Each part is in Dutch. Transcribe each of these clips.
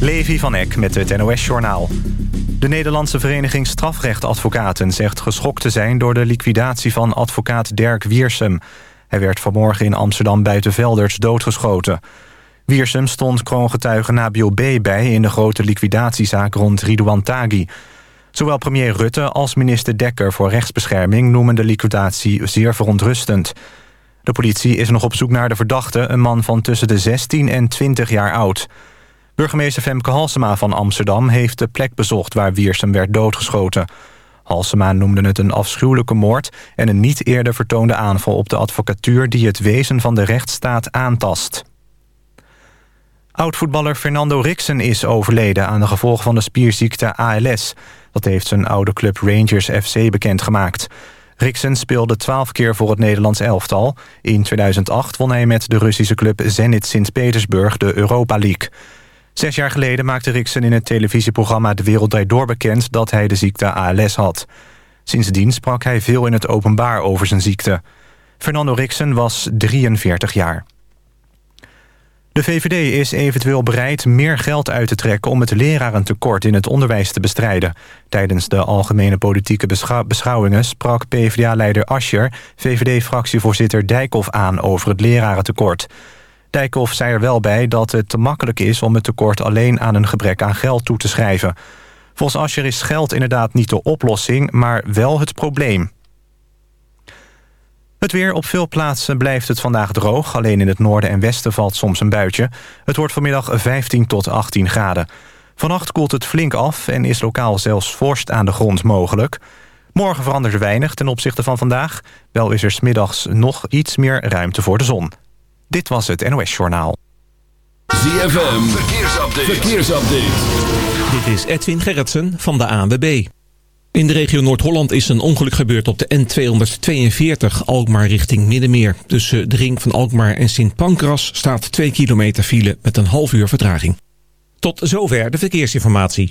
Levi van Eck met het NOS-journaal. De Nederlandse Vereniging Strafrechtadvocaten zegt geschokt te zijn... door de liquidatie van advocaat Dirk Wiersum. Hij werd vanmorgen in Amsterdam Buitenvelders doodgeschoten. Wiersum stond kroongetuige Nabil B. bij... in de grote liquidatiezaak rond Ridouan Taghi. Zowel premier Rutte als minister Dekker voor rechtsbescherming... noemen de liquidatie zeer verontrustend. De politie is nog op zoek naar de verdachte... een man van tussen de 16 en 20 jaar oud... Burgemeester Femke Halsema van Amsterdam heeft de plek bezocht... waar Wiersum werd doodgeschoten. Halsema noemde het een afschuwelijke moord... en een niet eerder vertoonde aanval op de advocatuur... die het wezen van de rechtsstaat aantast. Oud-voetballer Fernando Riksen is overleden... aan de gevolgen van de spierziekte ALS. Dat heeft zijn oude club Rangers FC bekendgemaakt. Riksen speelde twaalf keer voor het Nederlands elftal. In 2008 won hij met de Russische club Zenit Sint-Petersburg de Europa League... Zes jaar geleden maakte Riksen in het televisieprogramma De Wereld Draait Door bekend dat hij de ziekte ALS had. Sindsdien sprak hij veel in het openbaar over zijn ziekte. Fernando Riksen was 43 jaar. De VVD is eventueel bereid meer geld uit te trekken... om het lerarentekort in het onderwijs te bestrijden. Tijdens de algemene politieke beschouwingen sprak PvdA-leider Ascher... VVD-fractievoorzitter Dijkhoff aan over het lerarentekort. Dijkhoff zei er wel bij dat het te makkelijk is... om het tekort alleen aan een gebrek aan geld toe te schrijven. Volgens Ascher is geld inderdaad niet de oplossing... maar wel het probleem. Het weer op veel plaatsen blijft het vandaag droog. Alleen in het noorden en westen valt soms een buitje. Het wordt vanmiddag 15 tot 18 graden. Vannacht koelt het flink af en is lokaal zelfs vorst aan de grond mogelijk. Morgen verandert er weinig ten opzichte van vandaag. Wel is er smiddags nog iets meer ruimte voor de zon. Dit was het NOS Journaal. ZFM, verkeersupdate. verkeersupdate. Dit is Edwin Gerritsen van de ANWB. In de regio Noord-Holland is een ongeluk gebeurd op de N242 Alkmaar richting Middenmeer. Tussen de ring van Alkmaar en Sint Pancras staat 2 kilometer file met een half uur vertraging. Tot zover de verkeersinformatie.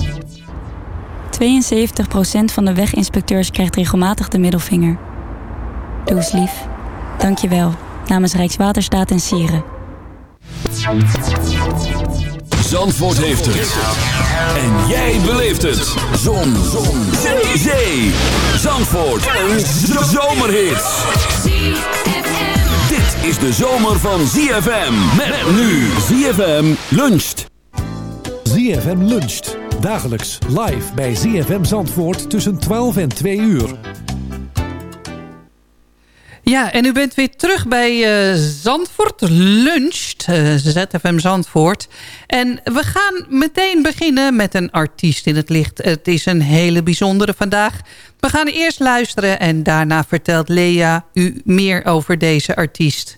72% van de weginspecteurs krijgt regelmatig de middelvinger. Doe eens lief. Dank je wel. Namens Rijkswaterstaat en Sieren. Zandvoort heeft het. En jij beleeft het. Zon. Zon. Zee. Zee. Zandvoort. Een zomerhit. Dit is de zomer van ZFM. Met nu ZFM luncht. ZFM luncht. Dagelijks live bij ZFM Zandvoort tussen 12 en 2 uur. Ja, en u bent weer terug bij eh, Zandvoort Luncht, eh, ZFM Zandvoort. En we gaan meteen beginnen met een artiest in het licht. Het is een hele bijzondere vandaag. We gaan eerst luisteren en daarna vertelt Lea u meer over deze artiest.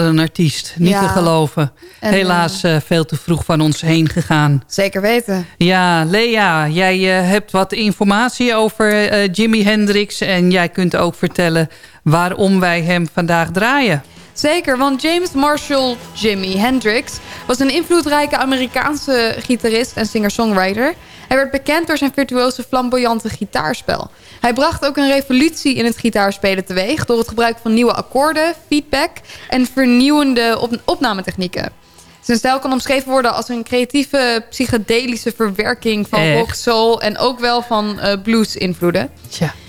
wat een artiest. Niet Ja. te geloven. En, Helaas eh, veel te vroeg van ons heen gegaan. Zeker weten. Ja, Lea, jij eh, hebt wat informatie over eh, Jimi Hendrix... en jij kunt ook vertellen waarom wij hem vandaag draaien. Zeker, want James Marshall Jimi Hendrix was een invloedrijke Amerikaanse gitarist en singer-songwriter. Hij werd bekend door zijn virtuose flamboyante gitaarspel. Hij bracht ook een revolutie in het gitaarspelen teweeg... door het gebruik van nieuwe akkoorden, feedback en vernieuwende op opnametechnieken. Zijn stijl kan omschreven worden als een creatieve psychedelische verwerking van Echt? rock, soul en ook wel van eh, blues-invloeden.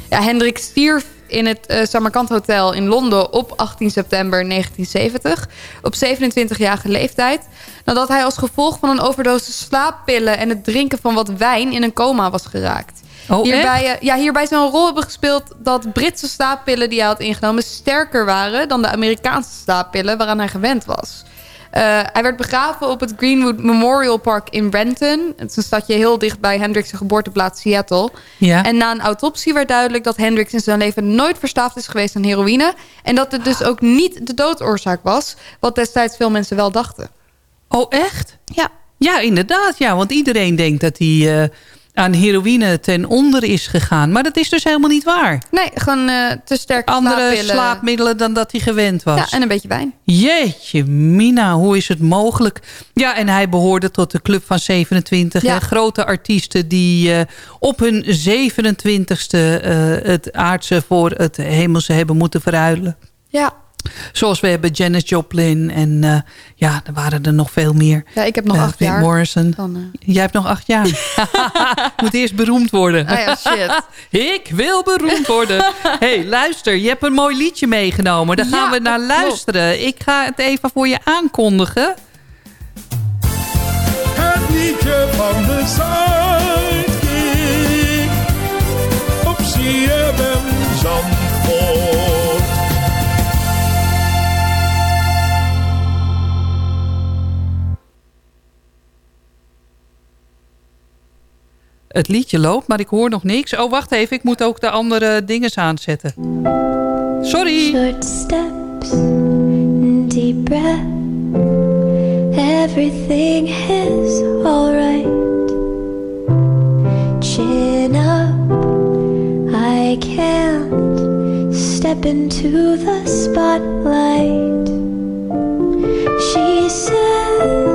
Ja, Hendrik stierf in het eh Samarkand Hotel in Londen op 18 september 1970 op 27-jarige leeftijd. Nadat hij als gevolg van een overdosis slaappillen en het drinken van wat wijn in een coma was geraakt. Oh, hierbij, eh, ja, hierbij zou een rol hebben gespeeld dat Britse slaappillen die hij had ingenomen sterker waren dan de Amerikaanse slaappillen waaraan hij gewend was. Eh, hij werd begraven op het Greenwood Memorial Park in Renton. Het is een stadje heel dicht bij Hendricks' geboorteplaats Seattle. Ja. En na een autopsie werd duidelijk dat Hendricks in zijn leven nooit verslaafd is geweest aan heroïne. En dat het dus ook niet de doodsoorzaak was, wat destijds veel mensen wel dachten. Oh, echt? Ja. Ja, inderdaad. Ja, want iedereen denkt dat hij eh, aan heroïne ten onder is gegaan. Maar dat is dus helemaal niet waar. Nee, gewoon eh, te sterke Andere slaappillen. slaapmiddelen dan dat hij gewend was. Ja, en een beetje wijn. Jeetje, Mina, hoe is het mogelijk? Ja, en hij behoorde tot de Club van 27. Ja. Hè? Grote artiesten die eh, op hun 27ste eh, het aardse voor het hemelse hebben moeten verruilen. Ja. Zoals we hebben Janis Joplin en eh, ja, er waren er nog veel meer. Ja, ik heb nog Eh, acht jaar. Morrison. Dan, eh, Jij hebt nog acht jaar. Moet eerst beroemd worden. Ah ja, shit. Ik wil beroemd worden. hey, luister, je hebt een mooi liedje meegenomen. Daar gaan Ja, we naar klopt. luisteren. Ik ga het even voor je aankondigen. Het liedje van de Sidekick. Op CFM Zandvoort. Het liedje loopt, maar ik hoor nog niks. Oh, wacht even. Ik moet ook de andere dingen aanzetten. Sorry. Short steps, deep breath. Everything is alright. Chin up, I can't step into the spotlight. She said,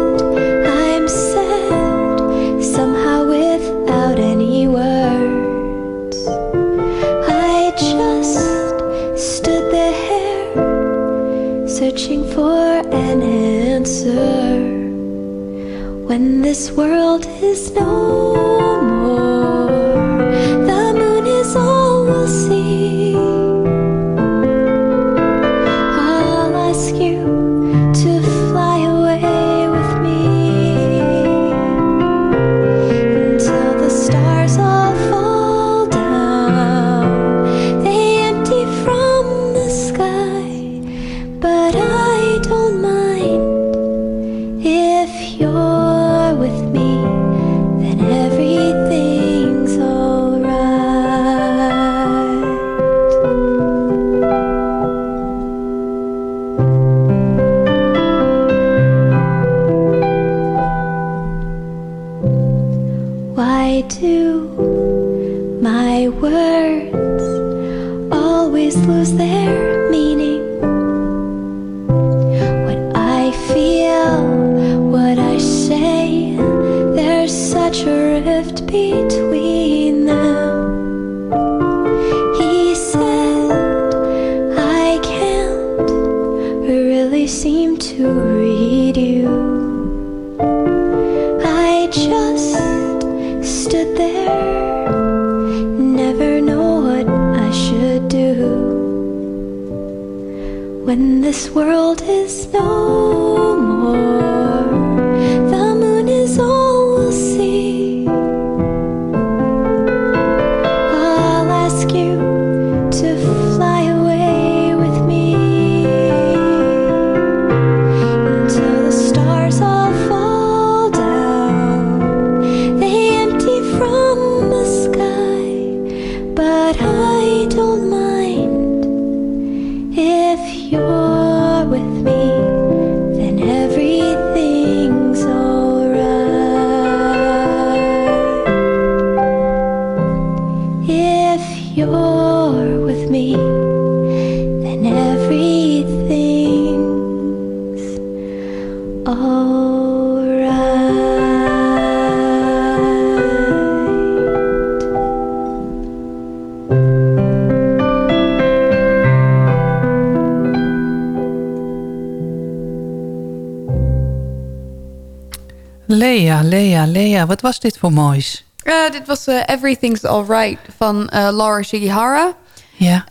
searching for an answer. When this world is no you're with me. Wat was dit voor moois? Eh, dit was eh, Everything's Alright van eh, Laura Shigihara. Ja.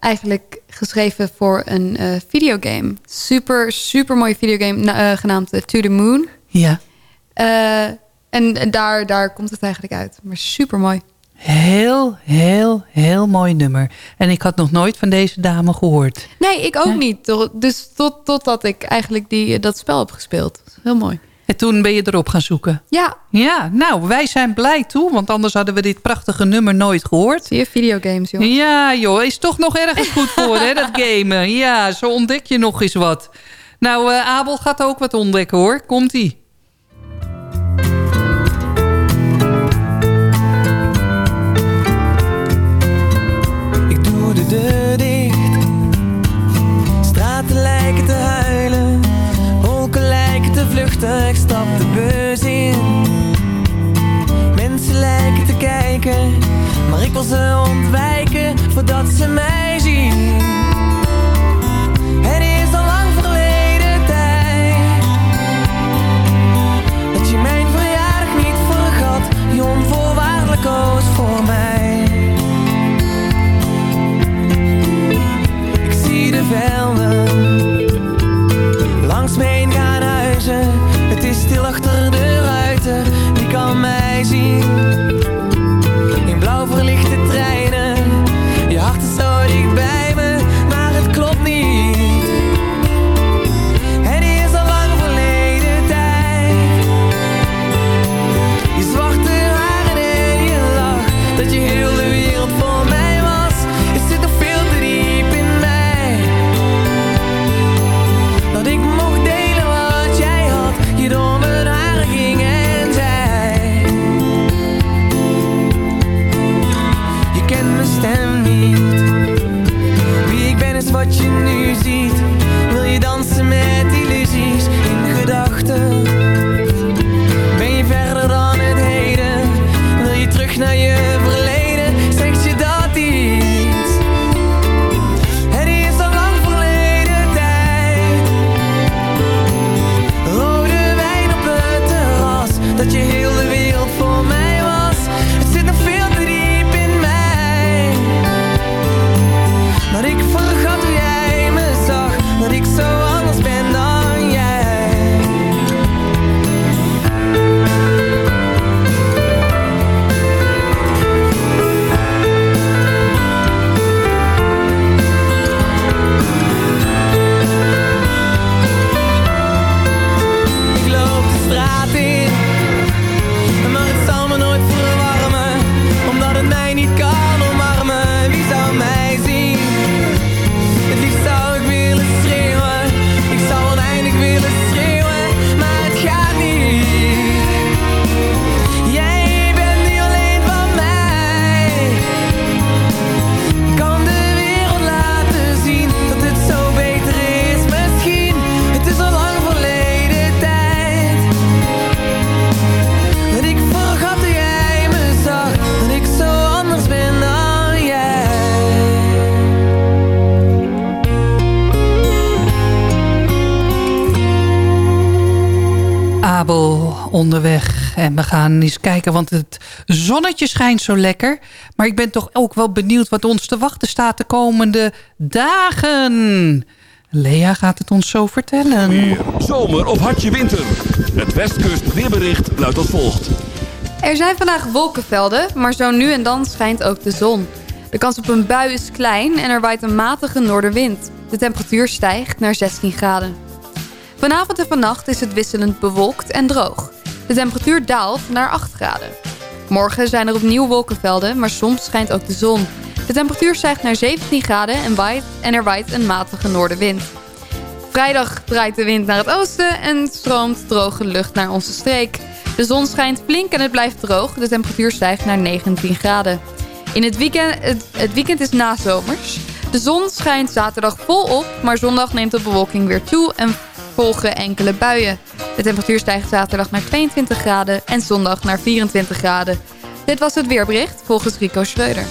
Eigenlijk geschreven voor een videogame. Super, super mooie videogame na- genaamd To The Moon. Ja. En daar, daar komt het eigenlijk uit. Maar super mooi. Heel, heel, heel mooi nummer. En ik had nog nooit van deze dame gehoord. Nee, ik ook niet. Tot- Dus tot, totdat ik eigenlijk die, dat spel heb gespeeld. Heel mooi. En toen ben je erop gaan zoeken. Ja. Ja, nou, wij zijn blij toe. Want anders hadden we dit prachtige nummer nooit gehoord. Zie je videogames, joh. Ja, joh. Is toch nog ergens goed voor, hè, dat gamen. Ja, zo ontdek je nog eens wat. Nou, eh, Abel gaat ook wat ontdekken, hoor. Komt-ie. Ik stap de bus in. Mensen lijken te kijken. Maar ik wil ze ontwijken voordat ze mij Onderweg. En we gaan eens kijken, want het zonnetje schijnt zo lekker. Maar ik ben toch ook wel benieuwd wat ons te wachten staat de komende dagen. Lea gaat het ons zo vertellen. Zomer of hartje winter? Het Westkust weerbericht luidt als volgt. Er zijn vandaag wolkenvelden, maar zo nu en dan schijnt ook de zon. De kans op een bui is klein en er waait een matige noordenwind. De temperatuur stijgt naar 16 graden. Vanavond en vannacht is het wisselend bewolkt en droog. De temperatuur daalt naar 8 graden. Morgen zijn er opnieuw wolkenvelden, maar soms schijnt ook de zon. De temperatuur stijgt naar 17 graden en, waait, en er waait een matige noordenwind. Vrijdag draait de wind naar het oosten en stroomt droge lucht naar onze streek. De zon schijnt flink en het blijft droog. De temperatuur stijgt naar 19 graden. In het weekend, het, het weekend is nazomers. De zon schijnt zaterdag volop, maar zondag neemt de bewolking weer toe en volgen enkele buien. De temperatuur stijgt zaterdag naar 22 graden en zondag naar 24 graden. Dit was het weerbericht volgens Rico Schreuder.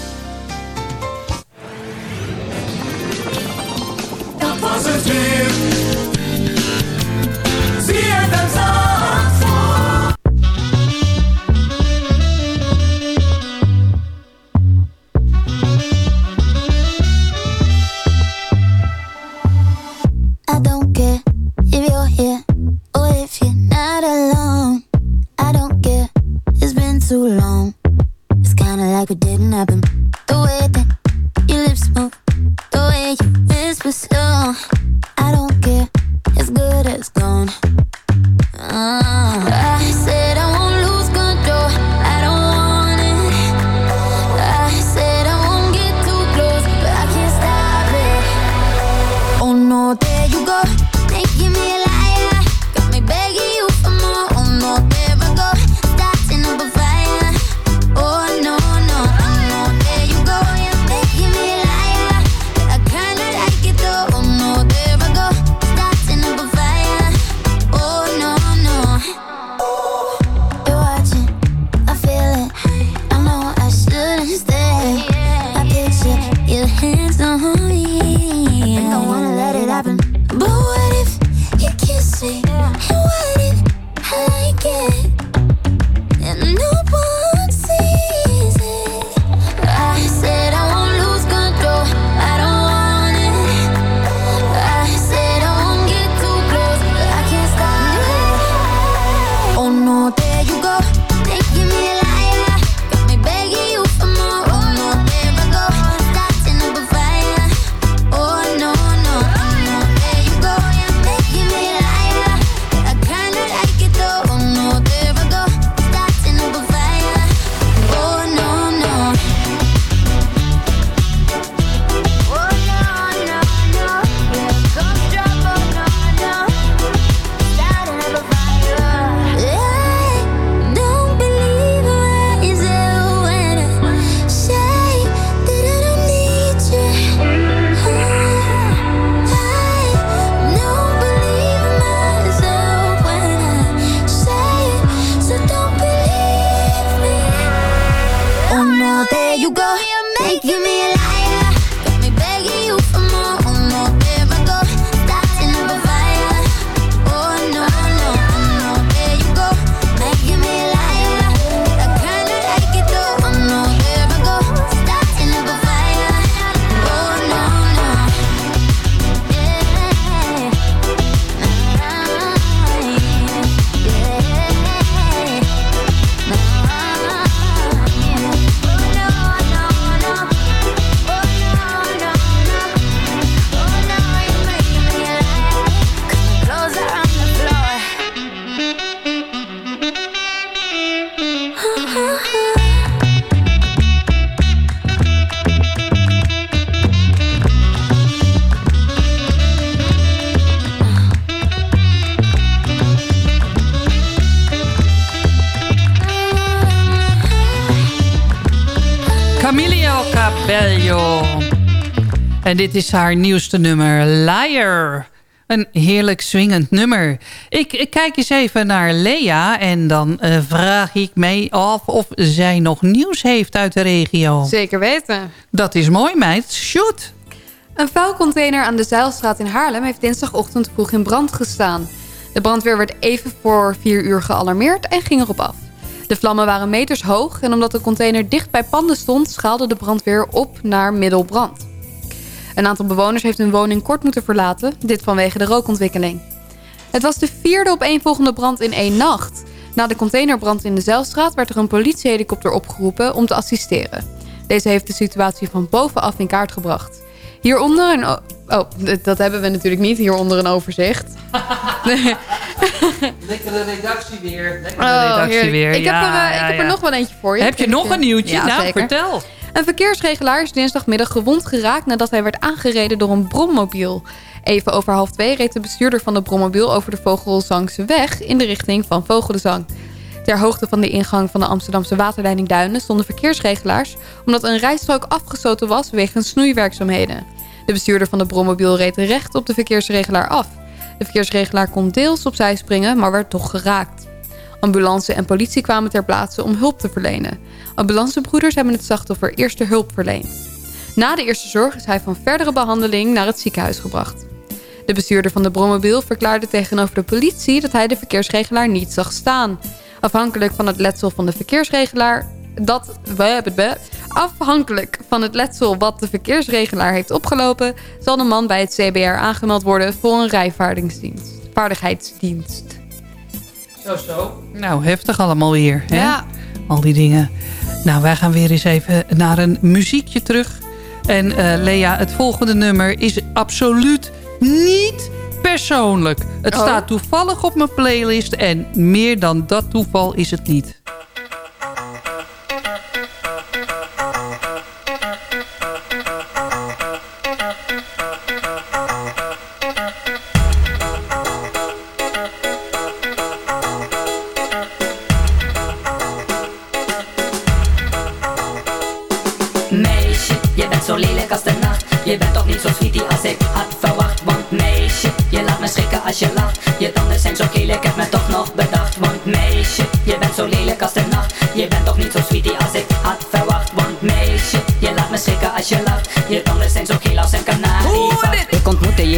En dit is haar nieuwste nummer, Liar. Een heerlijk swingend nummer. Ik, ik kijk eens even naar Lea en dan eh, vraag ik mij af of zij nog nieuws heeft uit de regio. Zeker weten. Dat is mooi meid, shoot. Een vuilcontainer aan de Zeilstraat in Haarlem heeft dinsdagochtend vroeg in brand gestaan. De brandweer werd even voor 4 uur gealarmeerd en ging erop af. De vlammen waren meters hoog en omdat de container dicht bij panden stond... schaalde de brandweer op naar middelbrand. Een aantal bewoners heeft hun woning kort moeten verlaten, dit vanwege de rookontwikkeling. Het was de vierde opeenvolgende brand in één nacht. Na de containerbrand in de Zeilstraat werd er een politiehelikopter opgeroepen om te assisteren. Deze heeft de situatie van bovenaf in kaart gebracht. Hieronder een... Oh, dat hebben we natuurlijk niet. Hieronder een overzicht. Lekker de redactie weer. Lekker Oh, heerlijk. Ik heb er, eh, ik heb er nog wel eentje voor je. Heb je nog een nieuwtje? ja, nou, zeker. vertel. Een verkeersregelaar is dinsdagmiddag gewond geraakt nadat hij werd aangereden door een brommobiel. Even over half twee reed de bestuurder van de brommobiel over de Vogelzangse weg in de richting van Vogelenzang. Ter hoogte van de ingang van de Amsterdamse waterleiding Duinen stonden verkeersregelaars omdat een rijstrook afgesloten was wegens snoeiwerkzaamheden. De bestuurder van de brommobiel reed recht op de verkeersregelaar af. De verkeersregelaar kon deels opzij springen, maar werd toch geraakt. Ambulance en politie kwamen ter plaatse om hulp te verlenen. Ambulancebroeders hebben het slachtoffer eerste hulp verleend. Na de eerste zorg is hij van verdere behandeling naar het ziekenhuis gebracht. De bestuurder van de brommobiel verklaarde tegenover de politie dat hij de verkeersregelaar niet zag staan. Afhankelijk van het letsel van de verkeersregelaar dat we hebben het afhankelijk van het letsel wat de verkeersregelaar heeft opgelopen, zal de man bij het CBR aangemeld worden voor een rijvaardigheidsdienst. Zo, zo. Nou, heftig allemaal weer. Hè? Ja. al die dingen. Nou, wij gaan weer eens even naar een muziekje terug. En eh, Lea, het volgende nummer is absoluut niet persoonlijk. Het Oh. staat toevallig op mijn playlist en meer dan dat toeval is het niet. Je bent toch niet zo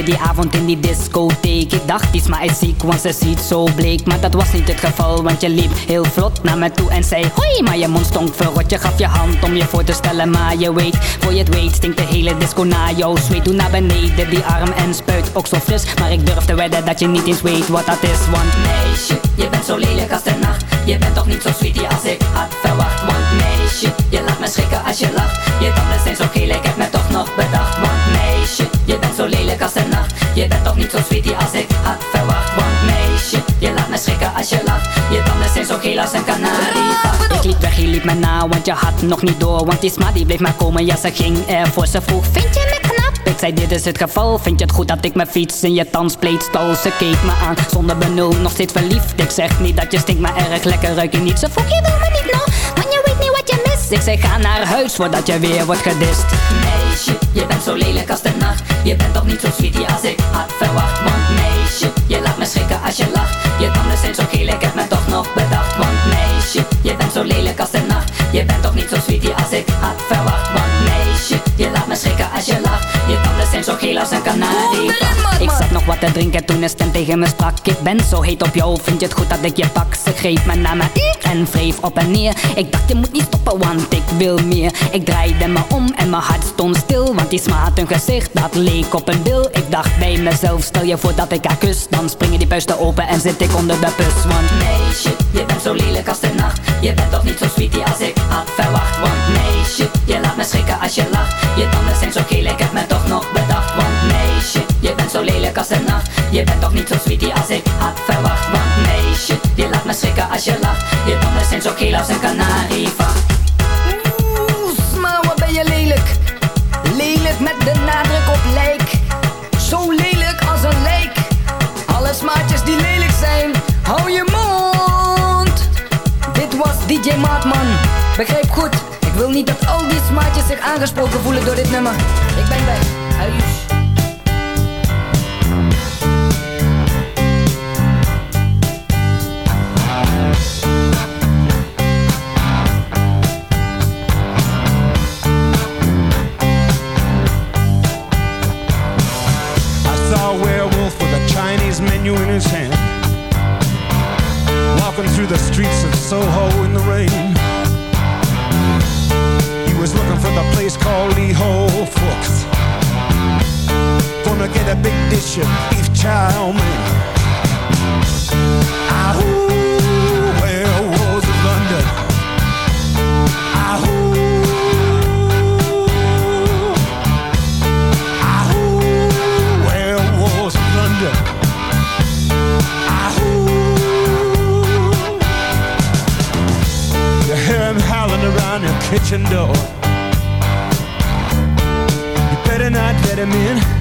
die avond in die discotheek. Ik dacht iets maar is ziek, want ze ziet zo bleek. Maar dat was niet het geval, want je liep heel vlot naar me toe en zei Hoi, maar je mond stonk verrot. Je gaf je hand om je voor te stellen, maar je weet Voor je het weet stinkt de hele disco naar jou. Zweet doe naar beneden, die arm en spuit ook zo fris. Maar ik durf te wedden dat je niet eens weet wat dat is Want meisje, je bent zo lelijk als de nacht. Je bent toch niet zo sweetie als ik had verwacht Want meisje, je laat me schrikken als je lacht. Je tanden zijn zo geel, als ik had verwacht. Want meisje, je laat me schrikken als je lacht. Je tanden zijn zo geel als een kanarievacht Ik liep weg, je liep me na, want je had nog niet door. Want die sma die bleef maar komen, ja ze ging ervoor. Ze vroeg, vind je me knap? Ik zei dit is het geval, vind je het goed dat ik mijn fiets in je tandspleet stal? Ze keek me aan, zonder benul, nog steeds verliefd. Ik zeg niet dat je stinkt, maar erg lekker ruik je niet. Ze vroeg, je wil Ik zeg, ga naar huis voordat je weer wordt gedist. Meisje, je bent zo lelijk als de nacht. Je bent toch niet zo sweetie als ik had verwacht. Want meisje, je laat me schrikken als je lacht. Je tanden zijn zo geel, ik heb me toch nog bedacht. Want meisje, je bent zo lelijk als de nacht. Je bent toch niet zo sweetie als ik had verwacht. Want meisje, je laat me schrikken als je lacht. Je tanden zijn zo geel als een nog wat te drinken toen een stem tegen me sprak Ik ben zo heet op jou, vind je het goed dat ik je pak? Ze greep me naar me en wreef op en neer. Ik dacht je moet niet stoppen, want ik wil meer. Ik draaide me om en mijn hart stond stil Want die sma had een gezicht, dat leek op een bil Ik dacht bij mezelf, stel je voor dat ik haar kus. Dan springen die puisten open en zit ik onder de bus. Want meisje, je bent zo lelijk als de nacht. Je bent toch niet zo sweetie als ik had verwacht. Want meisje, je laat me schrikken als je lacht. Je tanden zijn zo geel, ik heb me toch nog bedacht. Want zo lelijk als de nacht Je bent toch niet zo sweetie als ik had verwacht Want meisje, je laat me schrikken als je lacht Je tanden zijn zo geel als een kanarievacht Oeh, sma, wat ben je lelijk. Lelijk met de nadruk op lijk. Zo lelijk als een lijk. Alle smaatjes die lelijk zijn, hou je mond. Dit was DJ Maatman. Begrijp goed, ik wil niet dat al die smaatjes zich aangesproken voelen door dit nummer. Ik ben weg. Huis. Through the streets of Soho in the rain. He was looking for the place called Lee Ho Fooks. Gonna get a big dish of beef chow mein. Ahoo, kitchen door. You better not let him in.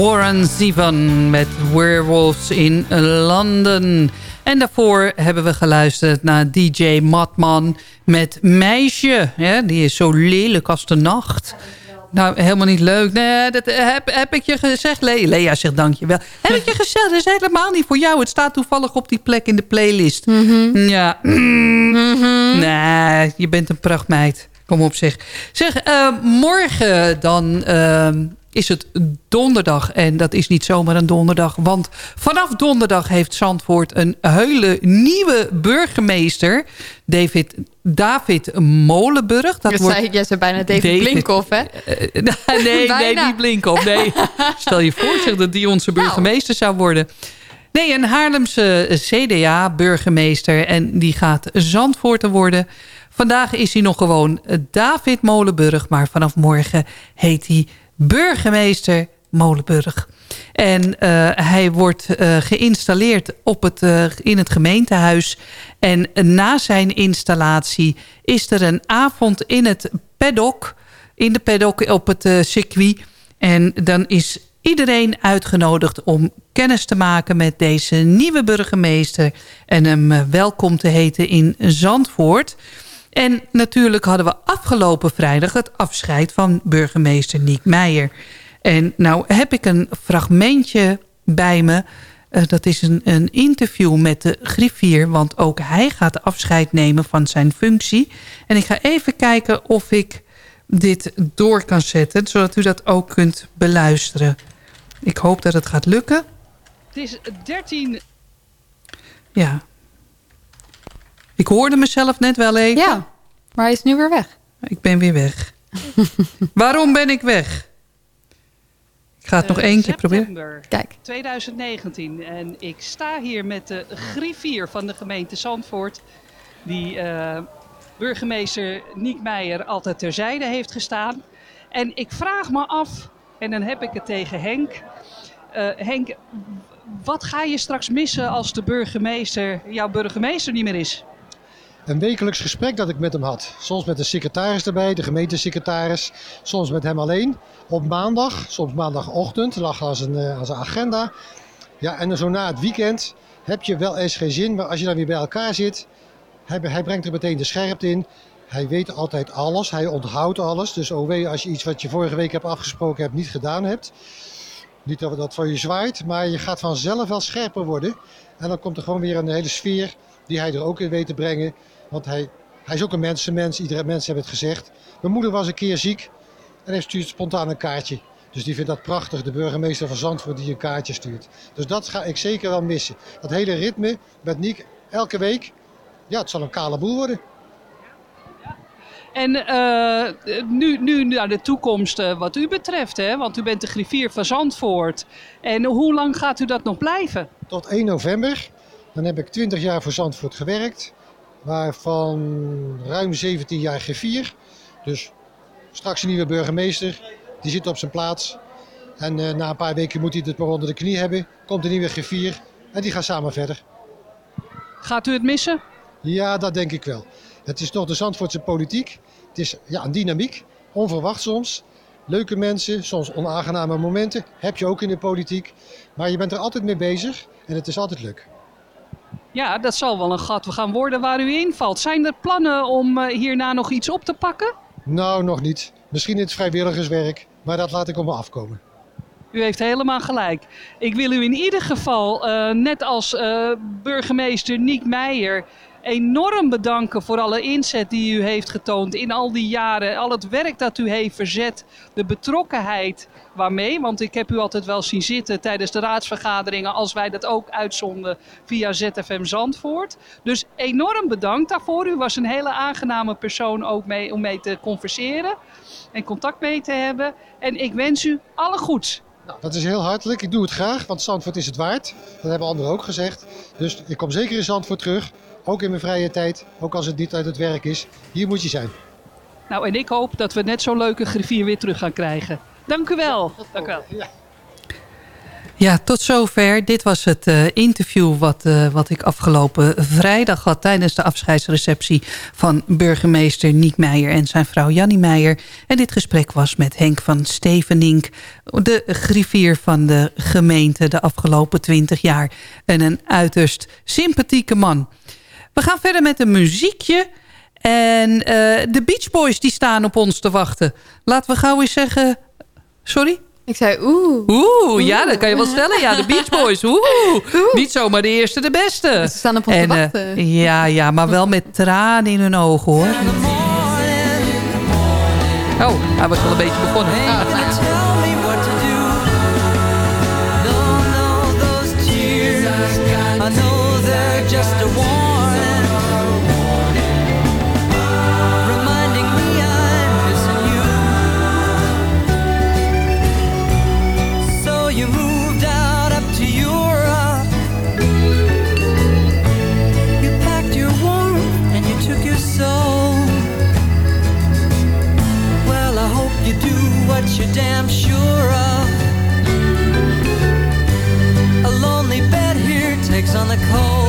Warren Zevon met Werewolves in London. En daarvoor hebben we geluisterd naar DJ Matman met Meisje. Ja, die is zo lelijk als de nacht. Nou, helemaal niet leuk. Nee, dat heb, heb ik je gezegd. Le Lea zegt dankjewel. Heb ik je gezegd, dat is helemaal niet voor jou. Het staat toevallig op die plek in de playlist. Ja. Nee, je bent een prachtmeid. Kom op zeg. Zeg, eh, morgen dan eh, is het donderdag. En dat is niet zomaar een donderdag. Want vanaf donderdag heeft Zandvoort een hele nieuwe burgemeester. David, David Molenburg. Dat wordt zei, jij zei bijna David, Blinkhoff, hè? Eh, nee, nee, Bijna. niet Blinkhoff. Nee. Stel je voor zeg, dat die onze burgemeester zou worden. Nee, een Haarlemse CDA-burgemeester. En die gaat Zandvoorter worden. Vandaag is hij nog gewoon David Molenburg. Maar vanaf morgen heet hij burgemeester Molenburg. En eh, hij wordt eh, geïnstalleerd op het, eh, in het gemeentehuis. En na zijn installatie is er een avond in het paddock. In de paddock op het circuit. En dan is iedereen uitgenodigd om kennis te maken met deze nieuwe burgemeester. En hem welkom te heten in Zandvoort. En natuurlijk hadden we afgelopen vrijdag het afscheid van burgemeester Niek Meijer. En nou heb ik een fragmentje bij me. Eh, dat is een, een interview met de griffier. Want ook hij gaat afscheid nemen van zijn functie. En ik ga even kijken of ik dit door kan zetten. Zodat u dat ook kunt beluisteren. Ik hoop dat het gaat lukken. Het is 13 Ja. Ik hoorde mezelf net wel even. Ja, maar hij is nu weer weg. Ik ben weer weg. Waarom ben ik weg? Ik ga het nog één keer proberen. Kijk. 2019. En ik sta hier met de griffier van de gemeente Zandvoort. Die eh, burgemeester Niek Meijer altijd terzijde heeft gestaan. En ik vraag me af, en dan heb ik het tegen Henk. Eh, Henk, wat ga je straks missen als de burgemeester, jouw burgemeester niet meer is? Een wekelijks gesprek dat ik met hem had. Soms met de secretaris erbij, de gemeentesecretaris. Soms met hem alleen. Op maandag, soms maandagochtend, lag aan zijn, eh, aan zijn agenda. Ja, en dan zo na het weekend heb je wel eens geen zin. Maar als je dan weer bij elkaar zit, hij, hij brengt er meteen de scherpte in. Hij weet altijd alles, hij onthoudt alles. Dus wee, als je iets wat je vorige week hebt afgesproken hebt, niet gedaan hebt. Niet dat dat voor je zwaait, maar je gaat vanzelf wel scherper worden. En dan komt er gewoon weer een hele sfeer die hij er ook in weet te brengen. Want hij, hij is ook een mensenmens, iedere mens heeft het gezegd. Mijn moeder was een keer ziek en hij stuurt spontaan een kaartje. Dus die vindt dat prachtig, de burgemeester van Zandvoort die een kaartje stuurt. Dus dat ga ik zeker wel missen. Dat hele ritme met Niek elke week, ja, het zal een kale boel worden. En eh, nu, nu naar de toekomst eh, wat u betreft, hè? want u bent de griffier van Zandvoort. En hoe lang gaat u dat nog blijven? Tot 1 november. Dan heb ik 20 jaar voor Zandvoort gewerkt. Waarvan ruim 17 jaar griffier. Dus straks een nieuwe burgemeester. Die zit op zijn plaats. En eh, na een paar weken moet hij het maar onder de knie hebben. Komt een nieuwe griffier. En die gaan samen verder. Gaat u het missen? Ja, dat denk ik wel. Het is toch de Zandvoortse politiek. Het is ja, een dynamiek. Onverwacht soms. Leuke mensen, soms onaangename momenten. Heb je ook in de politiek. Maar je bent er altijd mee bezig en het is altijd leuk. Ja, dat zal wel een gat gaan worden waar u invalt. Zijn er plannen om eh, hierna nog iets op te pakken? Nou, nog niet. Misschien in het vrijwilligerswerk, maar dat laat ik op me afkomen. U heeft helemaal gelijk. Ik wil u in ieder geval, eh, net als eh, burgemeester Niek Meijer, enorm bedanken voor alle inzet die u heeft getoond in al die jaren. Al het werk dat u heeft verzet, de betrokkenheid waarmee. Want ik heb u altijd wel zien zitten tijdens de raadsvergaderingen als wij dat ook uitzonden via ZFM Zandvoort. Dus enorm bedankt daarvoor. U was een hele aangename persoon ook mee, om mee te converseren en contact mee te hebben. En ik wens u alle goeds. Nou, dat is heel hartelijk. Ik doe het graag, want Zandvoort is het waard. Dat hebben anderen ook gezegd. Dus ik kom zeker in Zandvoort terug. Ook in mijn vrije tijd, ook als het niet uit het werk is. Hier moet je zijn. Nou, en ik hoop dat we net zo'n leuke griffier weer terug gaan krijgen. Dank u wel. Dank u wel. Ja, tot zover. Dit was het eh, interview wat, eh, wat ik afgelopen vrijdag had... tijdens de afscheidsreceptie van burgemeester Niek Meijer en zijn vrouw Jannie Meijer. En dit gesprek was met Henk van Stevenink, de griffier van de gemeente de afgelopen twintig jaar. En een uiterst sympathieke man. We gaan verder met een muziekje... En eh, de Beach Boys die staan op ons te wachten. Laten we gauw eens zeggen... Sorry? Ik zei oeh. Oeh, ja, dat kan je wel stellen. Ja, de Beach Boys. Oeh. Niet zomaar de eerste, de beste. Ze staan op ons te En, eh, wachten. ja, ja, maar wel met tranen in hun ogen, hoor. Oh, hij was wel een beetje begonnen. The cold.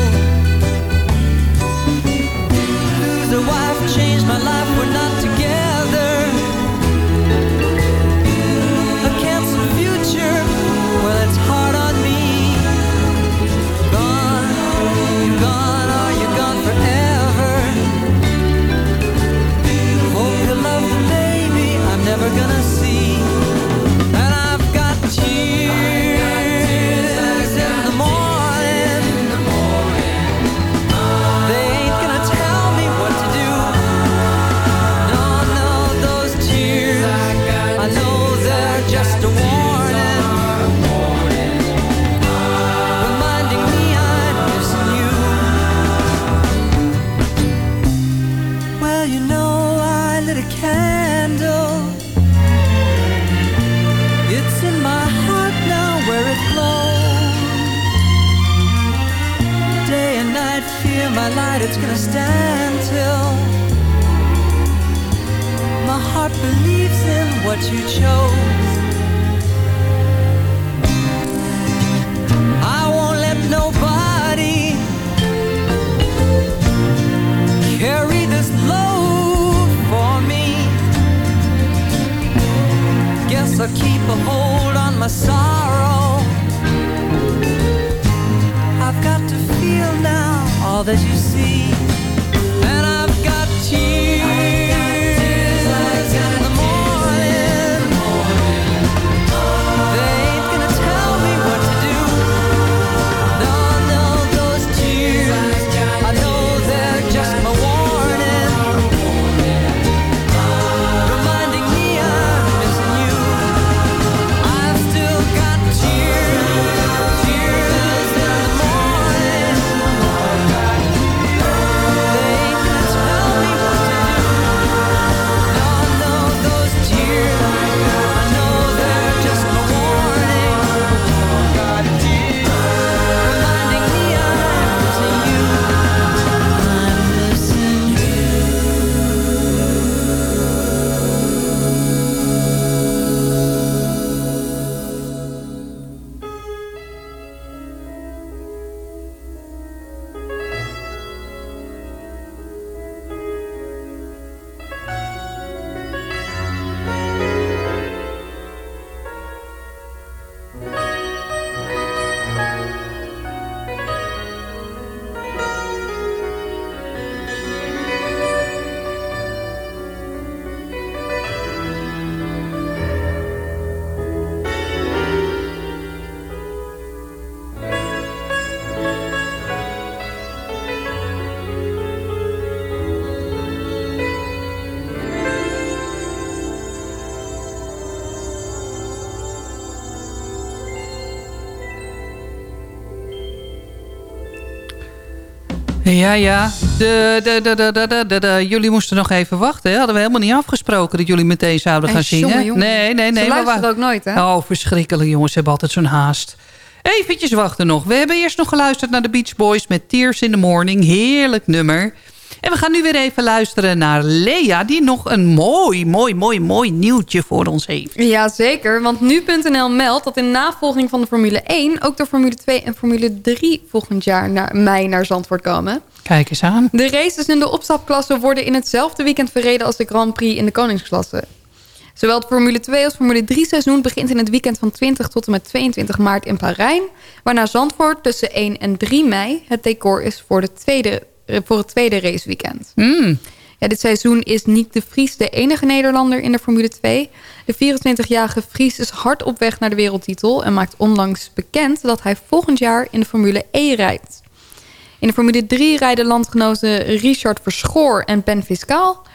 What you chose. I won't let nobody carry this load for me. Guess I'll keep a hold on my sorrow. I've got to feel now all that you see. And I've got tears Ja, ja. De, de, de, Jullie moesten nog even wachten. Hè? Hadden we helemaal niet afgesproken dat jullie meteen zouden gaan zingen. jongen, jongen. Nee, nee, nee. Ze maar luisteren wa- ook nooit, hè? Oh, verschrikkelijk jongens. Ze hebben altijd zo'n haast. Eventjes wachten nog. We hebben eerst nog geluisterd naar de Beach Boys met Tears in the Morning. Heerlijk nummer. En we gaan nu weer even luisteren naar Lea... die nog een mooi, mooi, mooi, mooi nieuwtje voor ons heeft. Ja, zeker. Want nu.nl meldt dat in navolging van de Formule 1... ook de Formule 2 en Formule 3 volgend jaar naar mei naar Zandvoort komen. Kijk eens aan. De races in de opstapklasse worden in hetzelfde weekend verreden... als de Grand Prix in de Koningsklasse. Zowel het Formule 2 als Formule 3 seizoen begint in het weekend van 20 tot en met 22 maart in Parijn. Waarna Zandvoort tussen 1 en 3 mei het decor is voor, de tweede, voor het tweede raceweekend. Hmm. Ja, dit seizoen is Nick de Vries de enige Nederlander in de Formule 2. De 24-jarige Vries is hard op weg naar de wereldtitel... en maakt onlangs bekend dat hij volgend jaar in de Formule E rijdt. In de Formule 3 rijden landgenoten Richard Verschoor en Ben Fiscaal.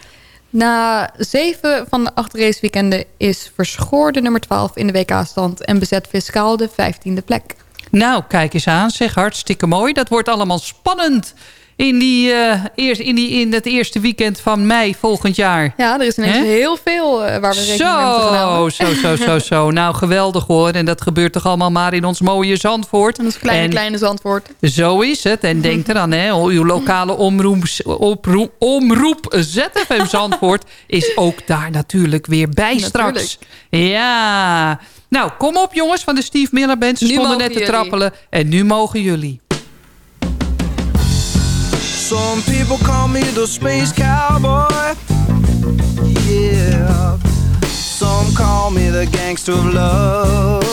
Na zeven van de acht raceweekenden is Verschoor de nummer 12 in de WK-stand... en bezet Fiscaal de 15e plek. Nou, kijk eens aan. Zeg, hartstikke mooi. Dat wordt allemaal spannend in, die, eh, eerst, in, die, in het eerste weekend van mei volgend jaar. Ja, er is ineens heel veel eh, waar we rekening mee moeten gaan Zo, houden. zo, zo, zo, zo. Nou, geweldig hoor. En dat gebeurt toch allemaal maar in ons mooie Zandvoort. Ons kleine, En kleine Zandvoort. Zo is het. En denk eraan, hè, uw lokale omroep, oproep, omroep ZFM Zandvoort is ook daar natuurlijk weer bij straks. Ja. Nou, kom op jongens van de Steve Miller Band. Ze stonden net te jullie. trappelen. En nu mogen jullie. Some people call me the space cowboy. Yeah. Some call me the gangster of love.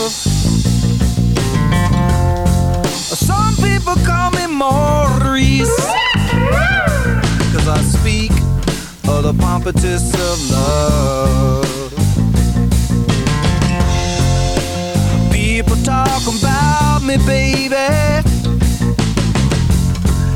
Some people call me Maurice. Cause I speak of the pompatus of love. People talk about me, baby.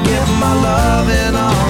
I get my loving on the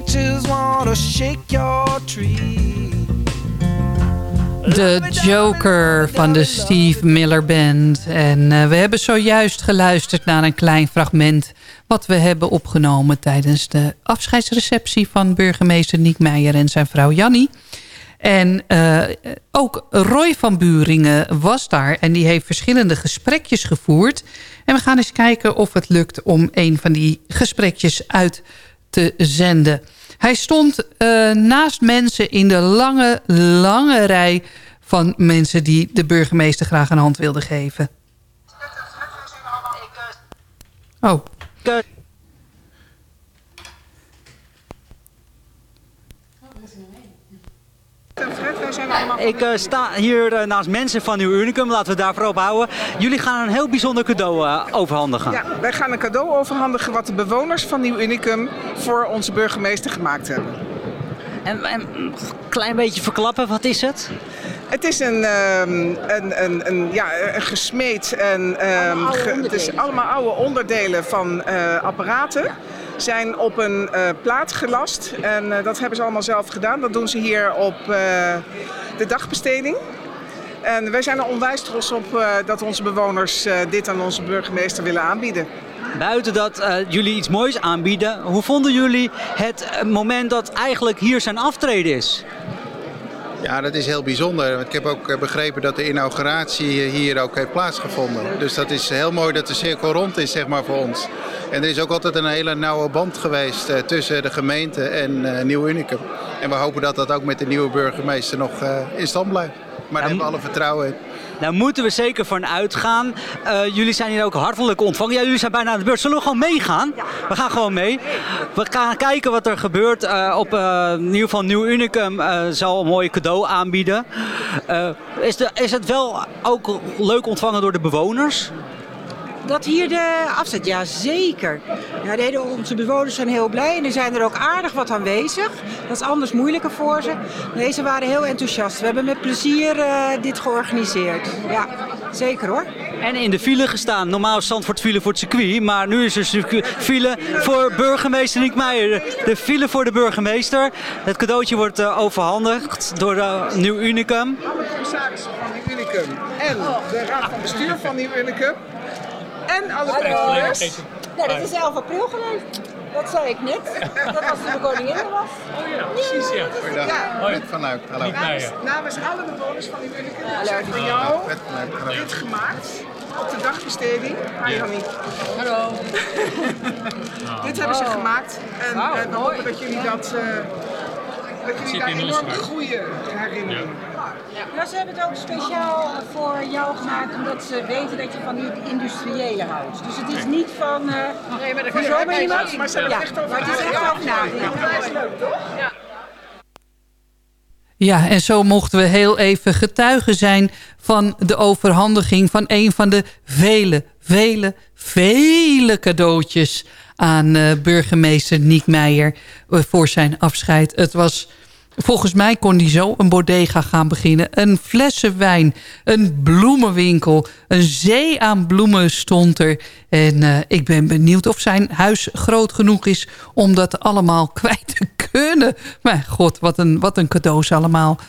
peaches, wanna shake your tree. De Joker van de Steve Miller Band. En eh, we hebben zojuist geluisterd naar een klein fragment... wat we hebben opgenomen tijdens de afscheidsreceptie... van burgemeester Niek Meijer en zijn vrouw Jannie. En eh, ook Roy van Buringen was daar... en die heeft verschillende gesprekjes gevoerd. En we gaan eens kijken of het lukt om een van die gesprekjes uit te zenden... Hij stond uh, naast mensen in de lange, lange rij van mensen die de burgemeester graag een hand wilden geven. Oh. Ik uh, sta hier uh, naast mensen van uw Unicum, laten we daarvoor ophouden. Jullie gaan een heel bijzonder cadeau uh, overhandigen. Ja, wij gaan een cadeau overhandigen wat de bewoners van Nieuw Unicum voor onze burgemeester gemaakt hebben. En, en een klein beetje verklappen, wat is het? Het is een, um, een, een, een, ja, een gesmeed en um, ge, het is allemaal oude onderdelen van apparaten. Zijn op een uh, plaat gelast en uh, dat hebben ze allemaal zelf gedaan. Dat doen ze hier op de dagbesteding. En wij zijn er onwijs trots op dat onze bewoners dit aan onze burgemeester willen aanbieden. Buiten dat jullie iets moois aanbieden, hoe vonden jullie het moment dat eigenlijk hier zijn aftreden is? Ja, dat is heel bijzonder. Ik heb ook begrepen dat de inauguratie hier ook heeft plaatsgevonden. Dus dat is heel mooi dat de cirkel rond is, zeg maar, voor ons. En er is ook altijd een hele nauwe band geweest uh, tussen de gemeente en Nieuw Unicum. En we hopen dat dat ook met de nieuwe burgemeester nog in stand blijft. Maar daar hebben we alle vertrouwen in. Daar moeten we zeker van uitgaan. Uh, jullie zijn hier ook hartelijk ontvangen. Ja, jullie zijn bijna aan de beurt. Zullen we gewoon meegaan? Ja. We gaan gewoon mee. We gaan kijken wat er gebeurt. Uh, op uh, in ieder geval Nieuw Unicum zal een mooi cadeau aanbieden. is, de, is het wel ook leuk ontvangen door de bewoners? Dat hier de afzet, ja zeker. Ja, de, onze bewoners zijn heel blij en die zijn er ook aardig wat aanwezig. Dat is anders moeilijker voor ze. Deze waren heel enthousiast. We hebben met plezier uh, dit georganiseerd. Ja, zeker hoor. En in de file gestaan. Normaal is Zandvoort file voor het circuit. Maar nu is er file voor burgemeester Niek Meijer. De file voor de burgemeester. Het cadeautje wordt uh, overhandigd door uh, Nieuw Unicum. Alle commissarissen van Nieuw Unicum en de raad van bestuur van Nieuw Unicum. En alle prijswinners. Ja, dat is 11 april geweest. Dat zei ik net. Dat was toen de koningin er was. Oh ja, precies ja. Goeiedag. Ja. Hoi. Vanuit. Hallo. Namens, namens alle bewoners van hebben we voor jou dit gemaakt. Op de dagbesteding. Hi Hanni. Hallo. dit hebben ze gemaakt. En wow, uh, we hopen dat jullie dat... Dat jullie daar enorm goede herinneringen ja, ze hebben het ook speciaal voor jou gemaakt omdat ze weten dat je van het industriële houdt. Dus het is niet van uh, nee, maar voor zomaar iemand. Maar, ze ja, echt over maar het is echt over dat is leuk toch? Ja. Ja, en zo mochten we heel even getuigen zijn van de overhandiging van een van de vele, vele, vele cadeautjes aan uh, burgemeester Niek Meijer uh, voor zijn afscheid. Het was Volgens mij kon hij zo een bodega gaan beginnen. Een flessen wijn, een bloemenwinkel, een zee aan bloemen stond er. En uh, ik ben benieuwd of zijn huis groot genoeg is om dat allemaal kwijt te kunnen. Maar god, wat een, wat een cadeaus allemaal.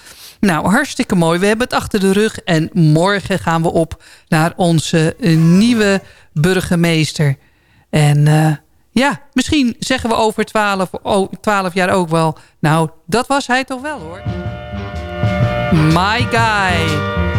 Nou, hartstikke mooi. We hebben het achter de rug. En morgen gaan we op naar onze nieuwe burgemeester. En... ja, misschien zeggen we over twaalf, oh, twaalf jaar ook wel... nou, dat was hij toch wel, hoor. My Guy.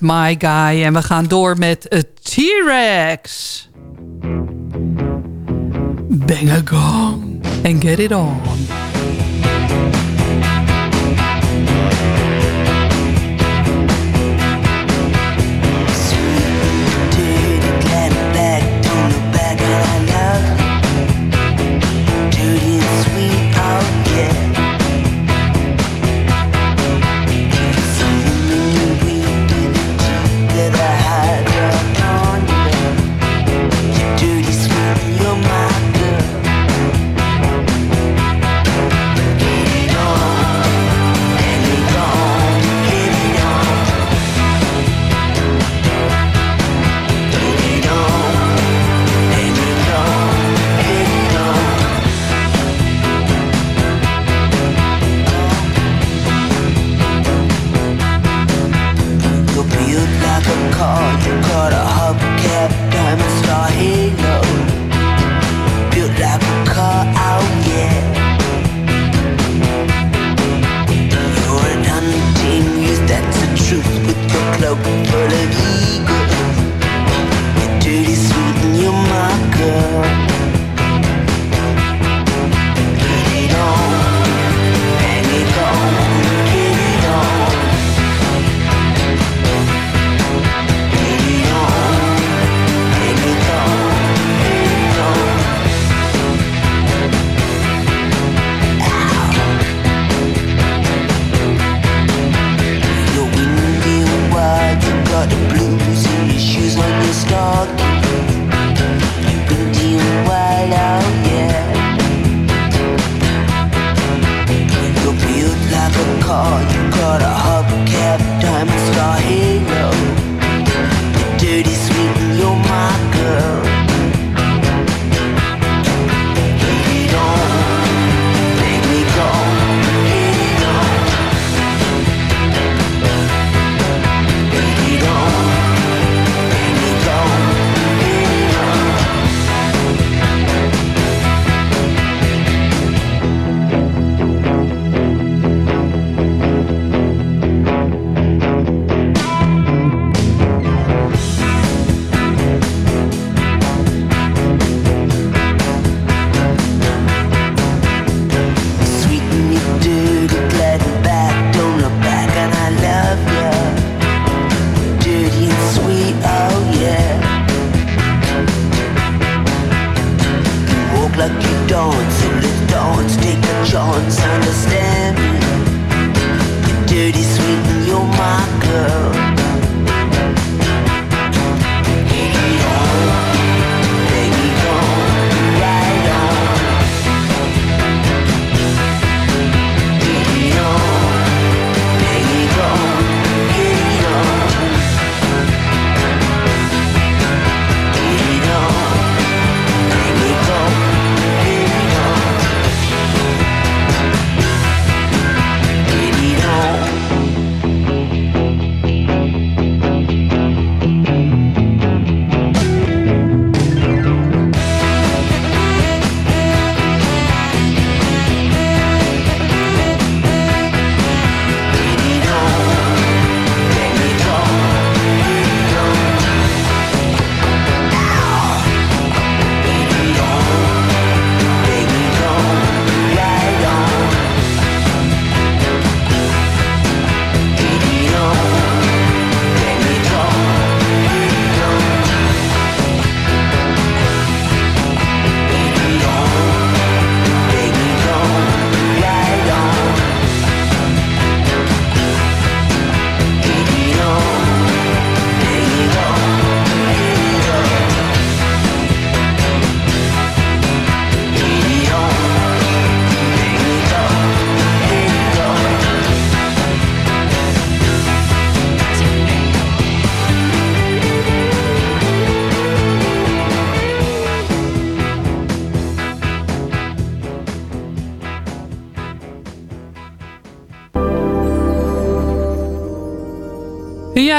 My Guy. En we gaan door met eh, T-Rex. Bang a gong and get it on.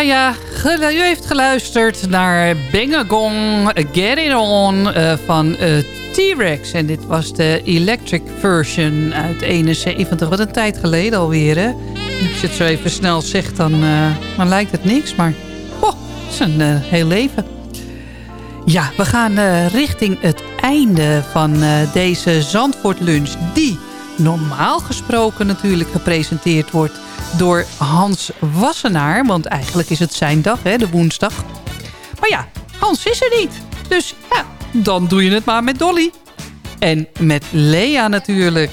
Ja. U heeft geluisterd naar Bengagong Get It On eh, van eh, T-Rex. En dit was de electric version uit 71. Wat een tijd geleden alweer, hè? Als je het zo even snel zegt, dan, eh, lijkt het niks. Maar het is een heel leven. Ja, we gaan richting het einde van deze Zandvoort lunch. Die normaal gesproken natuurlijk gepresenteerd wordt door Hans Wassenaar. Want eigenlijk is het zijn dag, hè, de woensdag. Maar ja, Hans is er niet. Dus ja, dan doe je het maar met Dolly. En met Lea natuurlijk.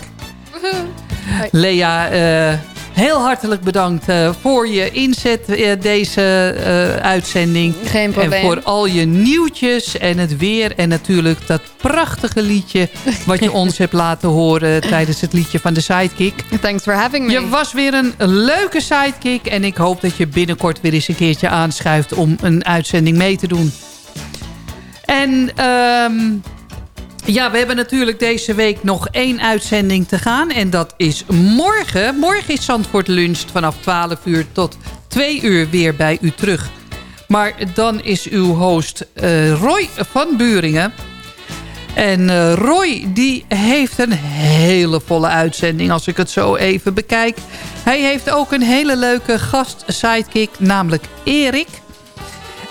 Lea, eh, heel hartelijk bedankt eh, voor je inzet eh, deze eh, uitzending. Geen probleem. En voor al je nieuwtjes en het weer. En natuurlijk dat prachtige liedje wat je ons hebt laten horen tijdens het liedje van de Sidekick. Thanks for having me. Je was weer een leuke sidekick. En ik hoop dat je binnenkort weer eens een keertje aanschuift om een uitzending mee te doen. En ehm, ja, we hebben natuurlijk deze week nog één uitzending te gaan. En dat is morgen. Morgen is Zandvoort Lunch vanaf 12 uur tot 2 uur weer bij u terug. Maar dan is uw host eh, Roy van Buringen. En eh, Roy die heeft een hele volle uitzending als ik het zo even bekijk. Hij heeft ook een hele leuke gast sidekick, namelijk Erik.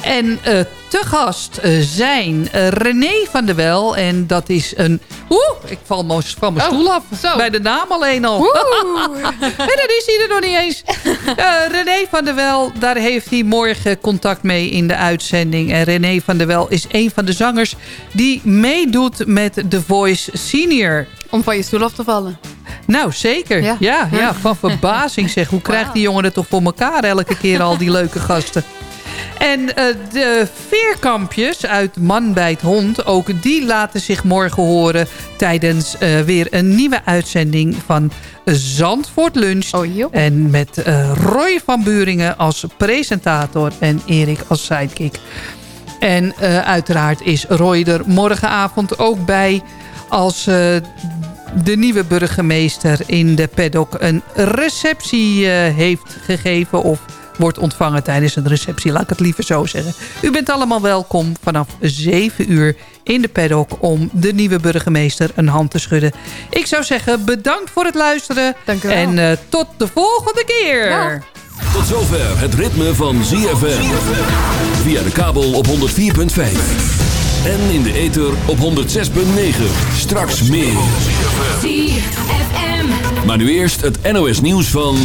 En eh, te gast eh, zijn eh, René van der Wel. En dat is een... Oeh, ik val van mijn stoel af. Bij de naam alleen al. en dan is hij er nog niet eens. René van der Wel, daar heeft hij morgen contact mee in de uitzending. En René van der Wel is een van de zangers die meedoet met The Voice Senior. Om van je stoel af te vallen. Nou, zeker. Ja, ja, van verbazing zeg. Hoe krijgt die jongen het toch voor elkaar elke keer al die leuke gasten? En eh, de veerkampjes uit Man bij het Hond... ook die laten zich morgen horen... tijdens eh, weer een nieuwe uitzending van Zandvoort Lunch. en met eh, Roy van Buringen als presentator... en Erik als sidekick. En uiteraard is Roy er morgenavond ook bij... als de nieuwe burgemeester in de paddock een receptie heeft gegeven... of wordt ontvangen tijdens een receptie, laat ik het liever zo zeggen. U bent allemaal welkom vanaf 7 uur in de paddock... om de nieuwe burgemeester een hand te schudden. Ik zou zeggen, bedankt voor het luisteren. Dank u wel. En eh, tot de volgende keer. Ja. Tot zover het ritme van ZFM. Via de kabel op 104.5. En in de ether op 106.9. Straks meer. Maar nu eerst het NOS nieuws van...